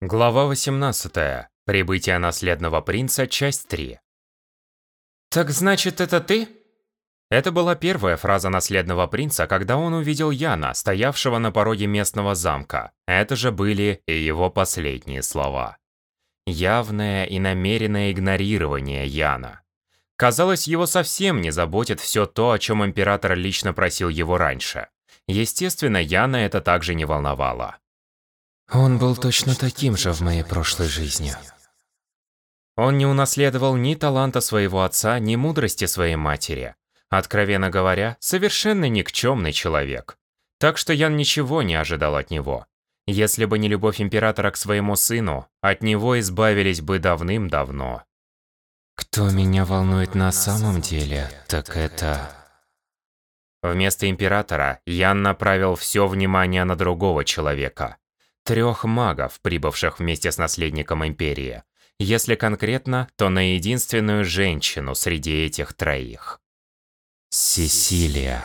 Глава 18. Прибытие наследного принца, часть 3. «Так значит, это ты?» Это была первая фраза наследного принца, когда он увидел Яна, стоявшего на пороге местного замка. Это же были и его последние слова. Явное и намеренное игнорирование Яна. Казалось, его совсем не заботит все то, о чем император лично просил его раньше. Естественно, Яна это также не волновало. Он был точно таким же в моей прошлой жизни. Он не унаследовал ни таланта своего отца, ни мудрости своей матери. Откровенно говоря, совершенно никчемный человек. Так что Ян ничего не ожидал от него. Если бы не любовь императора к своему сыну, от него избавились бы давным-давно. Кто меня волнует на самом деле, так это... Вместо императора Ян направил все внимание на другого человека трех магов, прибывших вместе с наследником Империи. Если конкретно, то на единственную женщину среди этих троих. Сесилия.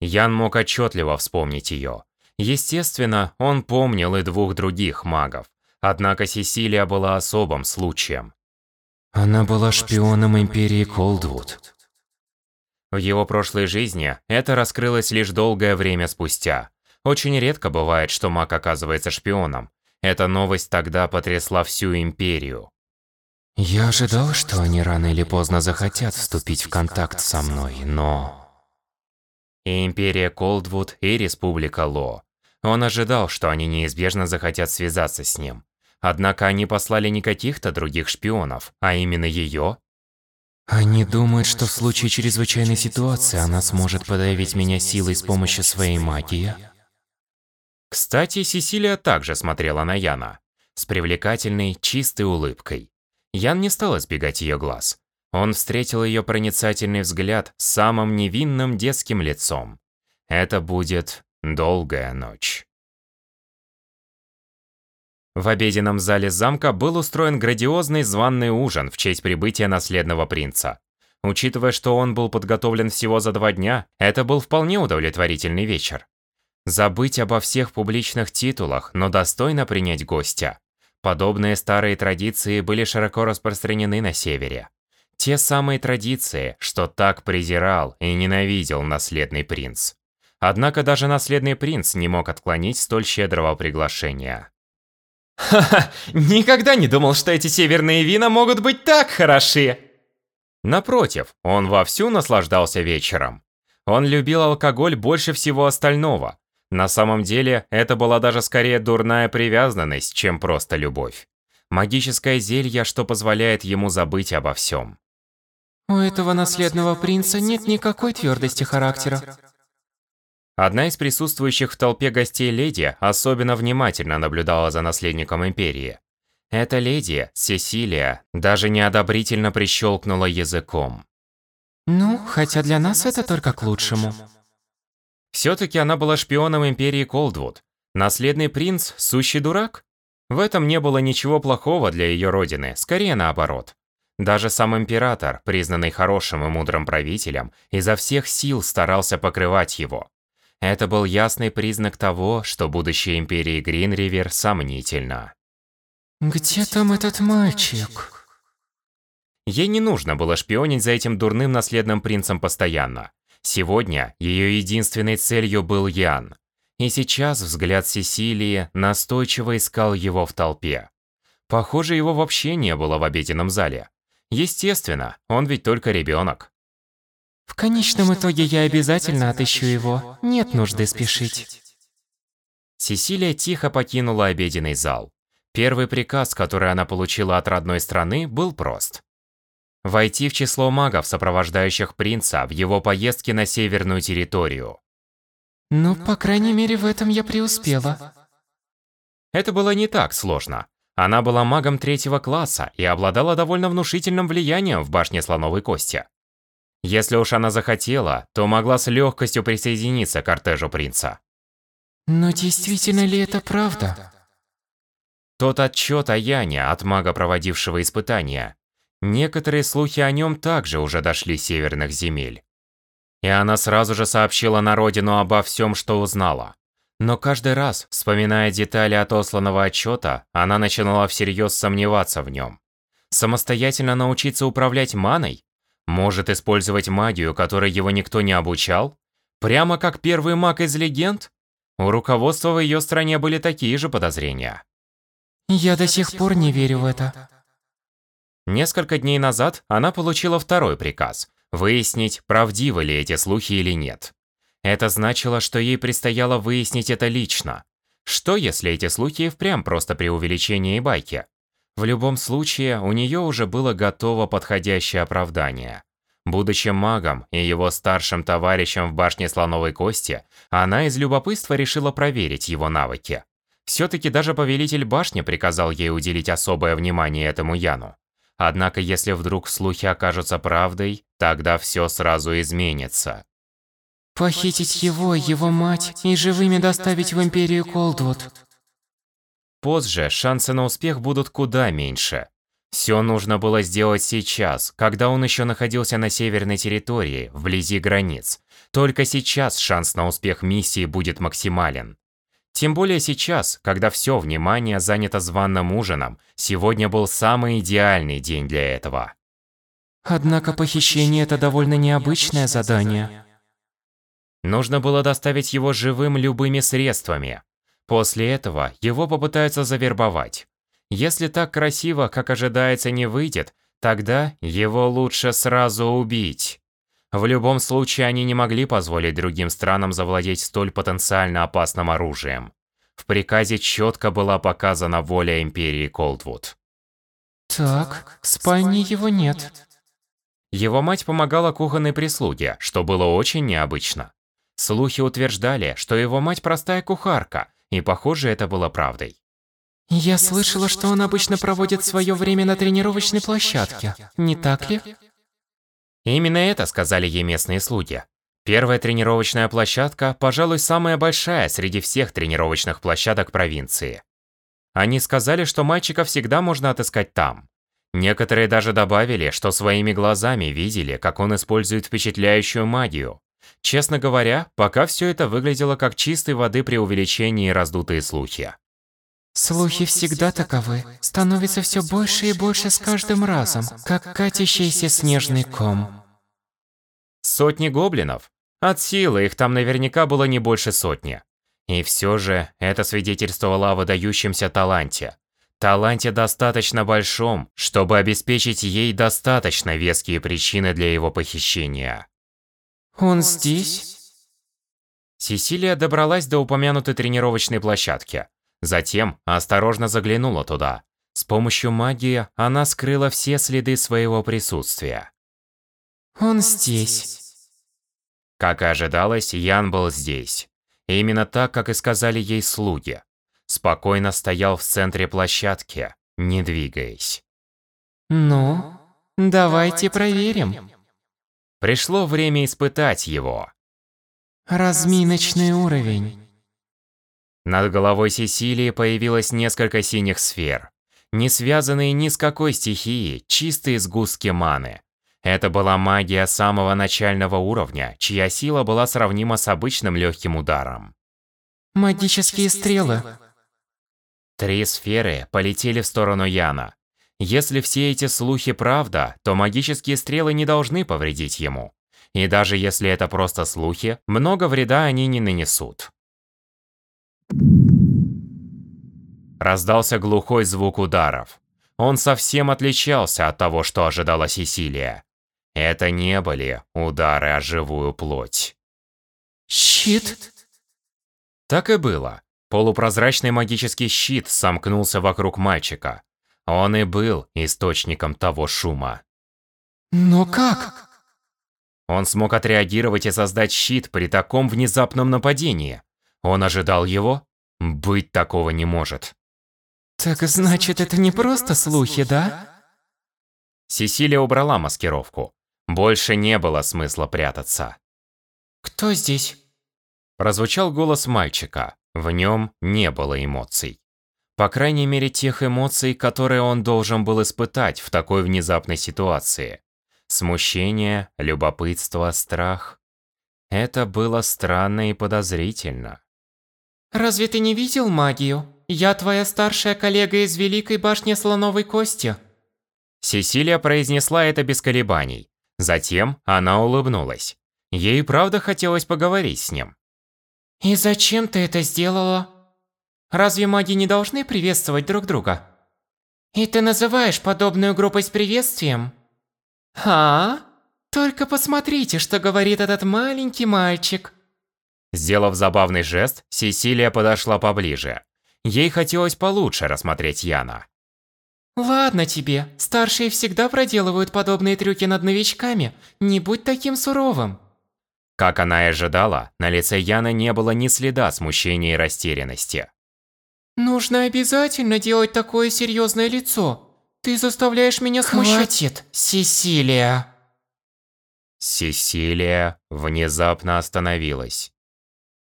Ян мог отчетливо вспомнить ее. Естественно, он помнил и двух других магов. Однако Сесилия была особым случаем. Она была шпионом Империи Колдвуд. В его прошлой жизни это раскрылось лишь долгое время спустя. Очень редко бывает, что маг оказывается шпионом. Эта новость тогда потрясла всю империю. Я ожидал, что они рано или поздно захотят вступить в контакт со мной, но... И Империя Колдвуд, и Республика Ло. Он ожидал, что они неизбежно захотят связаться с ним. Однако они послали не каких-то других шпионов, а именно ее. Они думают, что в случае чрезвычайной ситуации она сможет подавить меня силой с помощью своей магии? Кстати, Сесилия также смотрела на Яна. С привлекательной, чистой улыбкой. Ян не стал избегать ее глаз. Он встретил ее проницательный взгляд с самым невинным детским лицом. Это будет долгая ночь. В обеденном зале замка был устроен грандиозный званный ужин в честь прибытия наследного принца. Учитывая, что он был подготовлен всего за два дня, это был вполне удовлетворительный вечер. Забыть обо всех публичных титулах, но достойно принять гостя. Подобные старые традиции были широко распространены на севере. Те самые традиции, что так презирал и ненавидел наследный принц. Однако даже наследный принц не мог отклонить столь щедрого приглашения. Ха-ха, никогда не думал, что эти северные вина могут быть так хороши. Напротив, он вовсю наслаждался вечером. Он любил алкоголь больше всего остального, на самом деле, это была даже скорее дурная привязанность, чем просто любовь. Магическое зелье, что позволяет ему забыть обо всем. У этого наследного принца нет никакой твердости характера. Одна из присутствующих в толпе гостей леди особенно внимательно наблюдала за наследником Империи. Эта леди, Сесилия, даже неодобрительно прищелкнула языком. Ну, хотя для нас это только к лучшему. Все-таки она была шпионом Империи Колдвуд. Наследный принц – сущий дурак? В этом не было ничего плохого для ее родины, скорее наоборот. Даже сам император, признанный хорошим и мудрым правителем, изо всех сил старался покрывать его. Это был ясный признак того, что будущее Империи Гринривер сомнительно. «Где там этот мальчик?» Ей не нужно было шпионить за этим дурным наследным принцем постоянно. Сегодня ее единственной целью был Ян. И сейчас взгляд Сесилии настойчиво искал его в толпе. Похоже, его вообще не было в обеденном зале. Естественно, он ведь только ребенок. В конечном итоге я обязательно отыщу его. Нет нужды спешить. Сесилия тихо покинула обеденный зал. Первый приказ, который она получила от родной страны, был прост. Войти в число магов, сопровождающих принца в его поездке на северную территорию. Ну, по крайней мере, в этом я преуспела. Это было не так сложно. Она была магом третьего класса и обладала довольно внушительным влиянием в башне Слоновой Кости. Если уж она захотела, то могла с легкостью присоединиться к кортежу принца. Но действительно ли это правда? Тот отчет о Яне от мага, проводившего испытания, Некоторые слухи о нем также уже дошли северных земель. И она сразу же сообщила на родину обо всем, что узнала. Но каждый раз, вспоминая детали отосланного отчета, она начинала всерьез сомневаться в нем. Самостоятельно научиться управлять маной? Может использовать магию, которой его никто не обучал? Прямо как первый маг из легенд? У руководства в ее стране были такие же подозрения. Я до сих пор не верю в это. Несколько дней назад она получила второй приказ – выяснить, правдивы ли эти слухи или нет. Это значило, что ей предстояло выяснить это лично. Что, если эти слухи впрямь просто преувеличение и байки? В любом случае, у нее уже было готово подходящее оправдание. Будучи магом и его старшим товарищем в башне Слоновой Кости, она из любопытства решила проверить его навыки. Все-таки даже повелитель башни приказал ей уделить особое внимание этому Яну. Однако, если вдруг слухи окажутся правдой, тогда все сразу изменится. Похитить его, его мать и живыми доставить в Империю Колдвуд. Позже шансы на успех будут куда меньше. Все нужно было сделать сейчас, когда он еще находился на северной территории, вблизи границ. Только сейчас шанс на успех миссии будет максимален. Тем более сейчас, когда все внимание занято званным ужином, сегодня был самый идеальный день для этого. Однако похищение – это довольно необычное задание. Нужно было доставить его живым любыми средствами. После этого его попытаются завербовать. Если так красиво, как ожидается, не выйдет, тогда его лучше сразу убить. В любом случае, они не могли позволить другим странам завладеть столь потенциально опасным оружием. В приказе четко была показана воля Империи Колдвуд. Так, в спальне его нет. Его мать помогала кухонной прислуге, что было очень необычно. Слухи утверждали, что его мать простая кухарка, и похоже, это было правдой. Я слышала, что он обычно проводит свое время на тренировочной площадке, не так ли? Именно это сказали ей местные слуги. Первая тренировочная площадка, пожалуй, самая большая среди всех тренировочных площадок провинции. Они сказали, что мальчика всегда можно отыскать там. Некоторые даже добавили, что своими глазами видели, как он использует впечатляющую магию. Честно говоря, пока все это выглядело как чистой воды при увеличении раздутые слухи. Слухи всегда таковы. Становится все больше и больше с каждым разом, как катящийся снежный ком. Сотни гоблинов? От силы их там наверняка было не больше сотни. И все же это свидетельствовало о выдающемся таланте. Таланте достаточно большом, чтобы обеспечить ей достаточно веские причины для его похищения. Он здесь? Сесилия добралась до упомянутой тренировочной площадки. Затем осторожно заглянула туда. С помощью магии она скрыла все следы своего присутствия. Он здесь. Как и ожидалось, Ян был здесь. именно так, как и сказали ей слуги. Спокойно стоял в центре площадки, не двигаясь. Ну, давайте проверим. Пришло время испытать его. Разминочный уровень. Над головой Сесилии появилось несколько синих сфер. Не связанные ни с какой стихией, чистые сгустки маны. Это была магия самого начального уровня, чья сила была сравнима с обычным легким ударом. Магические стрелы. Три сферы полетели в сторону Яна. Если все эти слухи правда, то магические стрелы не должны повредить ему. И даже если это просто слухи, много вреда они не нанесут. Раздался глухой звук ударов. Он совсем отличался от того, что ожидала Сесилия. Это не были удары о живую плоть. Щит? Так и было. Полупрозрачный магический щит сомкнулся вокруг мальчика. Он и был источником того шума. Но как? Он смог отреагировать и создать щит при таком внезапном нападении. Он ожидал его? Быть такого не может. Так значит, это не просто слухи, да? Сесилия убрала маскировку. Больше не было смысла прятаться. Кто здесь? Прозвучал голос мальчика. В нем не было эмоций. По крайней мере, тех эмоций, которые он должен был испытать в такой внезапной ситуации. Смущение, любопытство, страх. Это было странно и подозрительно. Разве ты не видел магию? Я твоя старшая коллега из Великой Башни Слоновой Кости. Сесилия произнесла это без колебаний. Затем она улыбнулась. Ей правда хотелось поговорить с ним. И зачем ты это сделала? Разве маги не должны приветствовать друг друга? И ты называешь подобную грубость приветствием? А? Только посмотрите, что говорит этот маленький мальчик. Сделав забавный жест, Сесилия подошла поближе. Ей хотелось получше рассмотреть Яна. Ладно тебе, старшие всегда проделывают подобные трюки над новичками, не будь таким суровым. Как она и ожидала, на лице Яна не было ни следа смущения и растерянности. Нужно обязательно делать такое серьезное лицо. Ты заставляешь меня смущать. Хватит, Сесилия. Сесилия внезапно остановилась.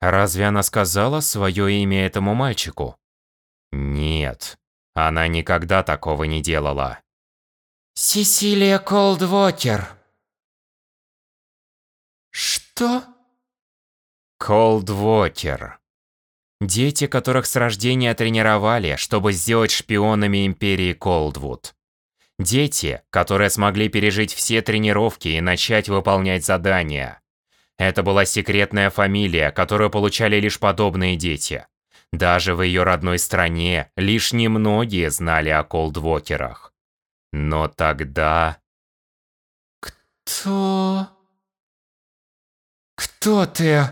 Разве она сказала свое имя этому мальчику? Нет, она никогда такого не делала. Сесилия Колдвокер. Что? Колдвокер. Дети, которых с рождения тренировали, чтобы сделать шпионами Империи Колдвуд. Дети, которые смогли пережить все тренировки и начать выполнять задания. Это была секретная фамилия, которую получали лишь подобные дети. Даже в ее родной стране лишь немногие знали о Колдвокерах. Но тогда... Кто... Кто ты?